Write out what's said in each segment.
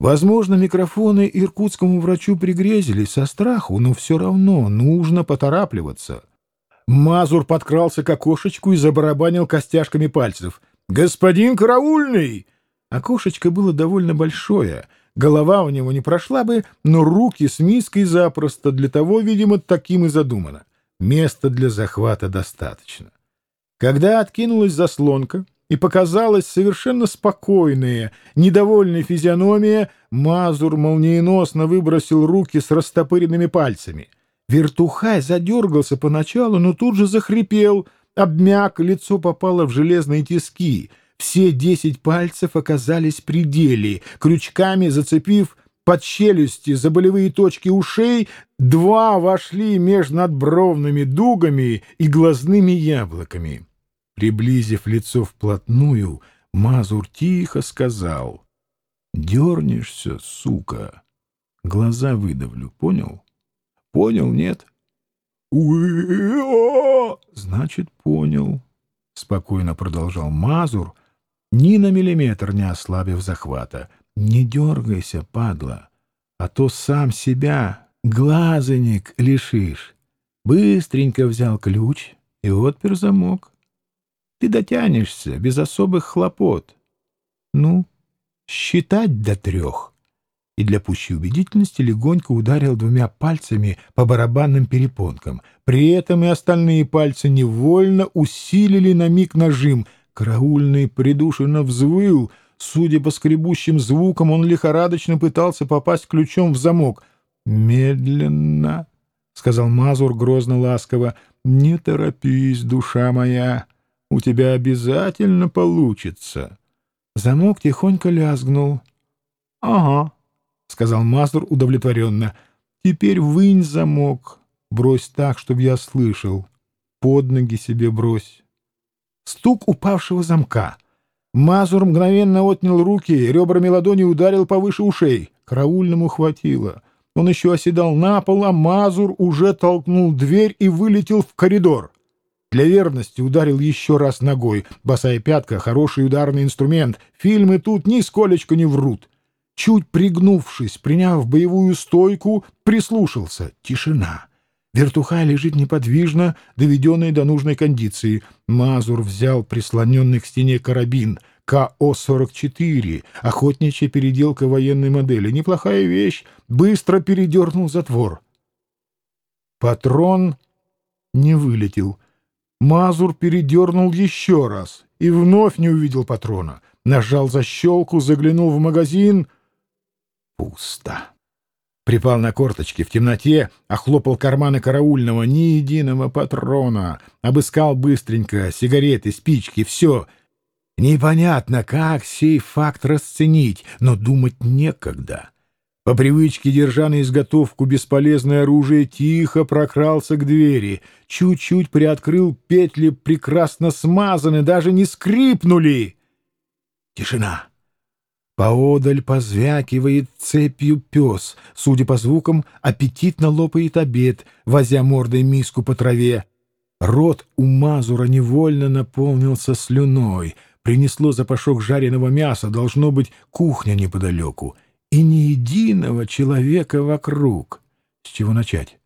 Возможно, микрофоны иркутскому врачу пригрезились со страху, но все равно нужно поторапливаться. Мазур подкрался к окошечку и забарабанил костяшками пальцев. «Господин караульный!» Окошечко было довольно большое, голова у него не прошла бы, но руки с миской запросто, для того, видимо, таким и задумано. Места для захвата достаточно. Когда откинулась заслонка, и показалась совершенно спокойная, недовольная физиономия, Мазур молниеносно выбросил руки с растопыренными пальцами. Вертухай задергался поначалу, но тут же захрипел, обмяк, лицо попало в железные тиски. Все десять пальцев оказались при деле, крючками зацепив под челюсти за болевые точки ушей, два вошли между надбровными дугами и глазными яблоками. Приблизив лицо вплотную, Мазур тихо сказал. — Дернешься, сука. Глаза выдавлю, понял? — Понял, нет? — Значит, понял, — спокойно продолжал Мазур, ни на миллиметр не ослабив захвата. — Не дергайся, падла, а то сам себя, глазенник, лишишь. Быстренько взял ключ и отпер замок. Ты дотянешься без особых хлопот. Ну, считать до трех. И для пущей убедительности легонько ударил двумя пальцами по барабанным перепонкам. При этом и остальные пальцы невольно усилили на миг нажим. Караульный придушенно взвыл. Судя по скребущим звукам, он лихорадочно пытался попасть ключом в замок. «Медленно», — сказал Мазур грозно-ласково, — «не торопись, душа моя» у тебя обязательно получится. Замок тихонько лязгнул. — Ага, — сказал Мазур удовлетворенно. — Теперь вынь замок, брось так, чтобы я слышал. Под ноги себе брось. Стук упавшего замка. Мазур мгновенно отнял руки, ребрами ладони ударил повыше ушей. Караульному хватило. Он еще оседал на пол, а Мазур уже толкнул дверь и вылетел в коридор. Для верности ударил еще раз ногой. Босая пятка — хороший ударный инструмент. Фильмы тут нисколечко не врут. Чуть пригнувшись, приняв боевую стойку, прислушался. Тишина. Вертуха лежит неподвижно, доведенный до нужной кондиции. Мазур взял прислоненный к стене карабин. КО-44. Охотничья переделка военной модели. Неплохая вещь. Быстро передернул затвор. Патрон не вылетел. Мазур передернул еще раз и вновь не увидел патрона. Нажал защелку, заглянул в магазин. Пусто. Припал на корточки в темноте, охлопал карманы караульного, ни единого патрона. Обыскал быстренько сигареты, спички, все. Непонятно, как сей факт расценить, но думать некогда. По привычке, держа на изготовку бесполезное оружие, тихо прокрался к двери, чуть-чуть приоткрыл петли, прекрасно смазаны, даже не скрипнули. Тишина. Поодаль позвякивает цепью пес. Судя по звукам, аппетитно лопает обед, возя мордой миску по траве. Рот у Мазура невольно наполнился слюной. Принесло запашок жареного мяса, должно быть, кухня неподалеку — и ни единого человека вокруг. С чего начать?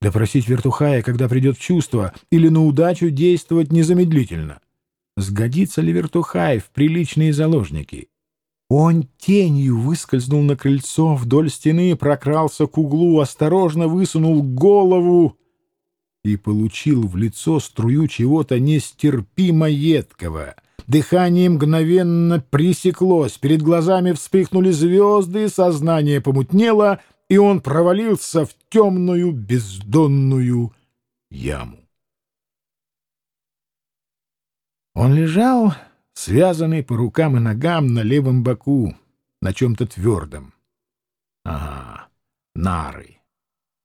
Допросить вертухая, когда придет в чувство, или на удачу действовать незамедлительно? Сгодится ли вертухай в приличные заложники? Он тенью выскользнул на крыльцо вдоль стены, прокрался к углу, осторожно высунул голову и получил в лицо струю чего-то нестерпимо едкого — Дыхание мгновенно пресеклось, перед глазами вспыхнули звезды, сознание помутнело, и он провалился в темную бездонную яму. Он лежал, связанный по рукам и ногам на левом боку, на чем-то твердом. Ага, нары.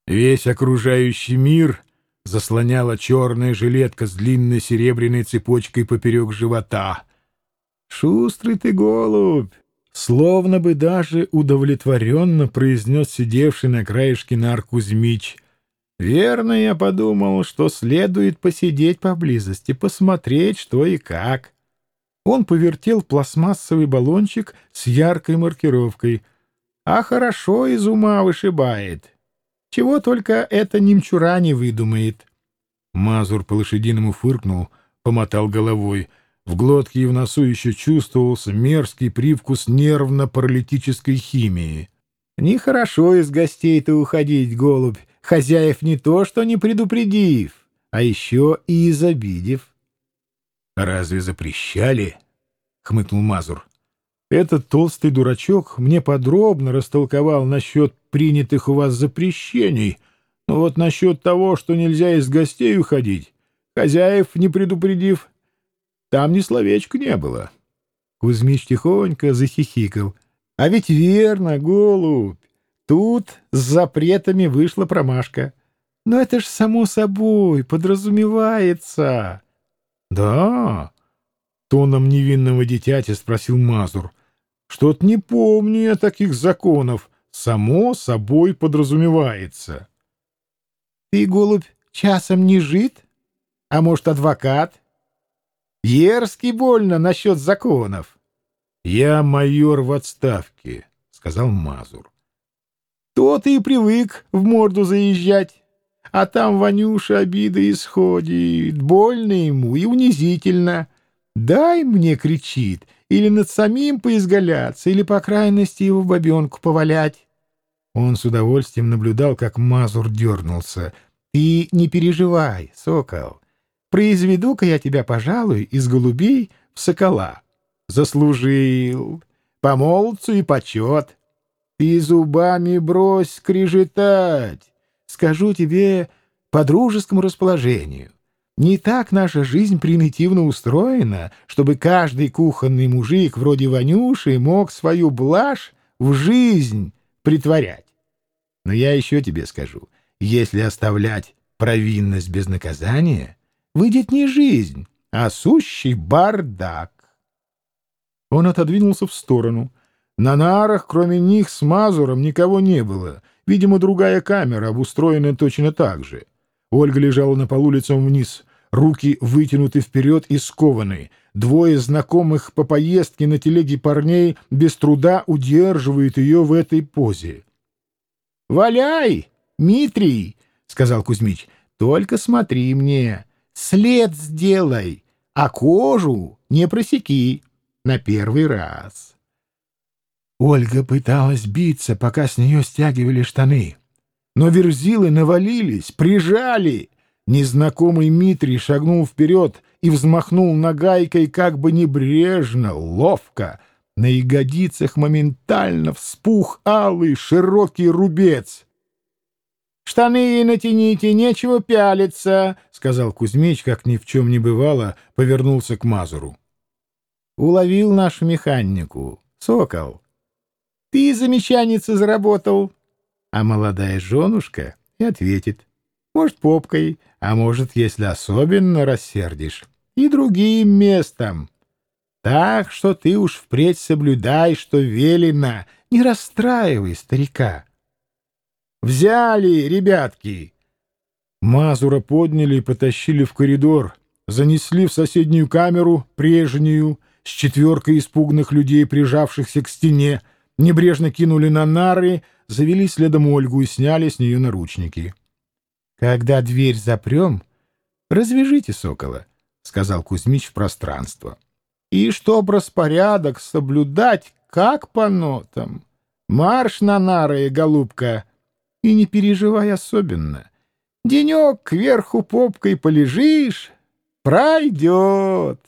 Весь окружающий мир заслоняла черная жилетка с длинной серебряной цепочкой поперек живота. «Шустрый ты голубь!» Словно бы даже удовлетворенно произнес сидевший на краешке нар Кузьмич. «Верно, я подумал, что следует посидеть поблизости, посмотреть, что и как». Он повертел пластмассовый баллончик с яркой маркировкой. а хорошо из ума вышибает. Чего только эта немчура не выдумает. Мазур по-лошадиному фыркнул, помотал головой. В глотке и в носу еще чувствовался мерзкий привкус нервно-паралитической химии. Нехорошо из гостей-то уходить, голубь, хозяев не то что не предупредив, а еще и изобидев. — Разве запрещали? — хмыкнул Мазур. Этот толстый дурачок мне подробно растолковал насчет принятых у вас запрещений, но вот насчет того, что нельзя из гостей уходить, хозяев не предупредив, там ни словечка не было. Кузьмич тихонько захихикал. — А ведь верно, голубь, тут с запретами вышла промашка. Но это ж само собой подразумевается. — Да, — тоном невинного дитяти спросил Мазур. — Что-то не помню я таких законов. Само собой подразумевается. — Ты, голубь, часом не жит? А может, адвокат? Ерский больно насчет законов. — Я майор в отставке, — сказал Мазур. — То ты и привык в морду заезжать. А там Ванюша обида исходит, больно ему и унизительно. «Дай мне!» — кричит, или над самим поизгаляться, или, по крайности, его бабенку повалять. Он с удовольствием наблюдал, как Мазур дернулся. «Ты не переживай, сокол. Произведу-ка я тебя, пожалуй, из голубей в сокола. Заслужил. По молодцу и почет. Ты зубами брось скрежетать. Скажу тебе по дружескому расположению. Не так наша жизнь примитивно устроена, чтобы каждый кухонный мужик вроде Ванюши мог свою блажь в жизнь притворять. Но я еще тебе скажу, если оставлять провинность без наказания, выйдет не жизнь, а сущий бардак. Он отодвинулся в сторону. На нарах, кроме них, с Мазуром никого не было. Видимо, другая камера, обустроенная точно так же. Ольга лежала на полу лицом вниз, руки вытянуты вперед и скованы. Двое знакомых по поездке на телеге парней без труда удерживают ее в этой позе. — Валяй, Митрий! — сказал Кузьмич. — Только смотри мне, след сделай, а кожу не просеки на первый раз. Ольга пыталась биться, пока с нее стягивали штаны. Но верзилы навалились, прижали. Незнакомый Митрий шагнул вперед и взмахнул нагайкой как бы небрежно, ловко. На ягодицах моментально вспух алый широкий рубец. «Штаны натяните, нечего пялиться», — сказал Кузьмич, как ни в чем не бывало, повернулся к Мазуру. «Уловил нашу механику. Сокол, ты замечаница заработал, а молодая женушка и ответит. Может, попкой, а может, если особенно рассердишь, и другим местом. Так что ты уж впредь соблюдай, что велено, не расстраивай старика. Взяли, ребятки! Мазура подняли и потащили в коридор, занесли в соседнюю камеру, прежнюю, с четверкой испуганных людей, прижавшихся к стене, небрежно кинули на нары, завели следом Ольгу и сняли с нее наручники. — Когда дверь запрем, развяжите сокола, — сказал Кузьмич в пространство. — И чтоб распорядок соблюдать, как по нотам. Марш на нары, голубка, и не переживай особенно. Денек кверху попкой полежишь, пройдет.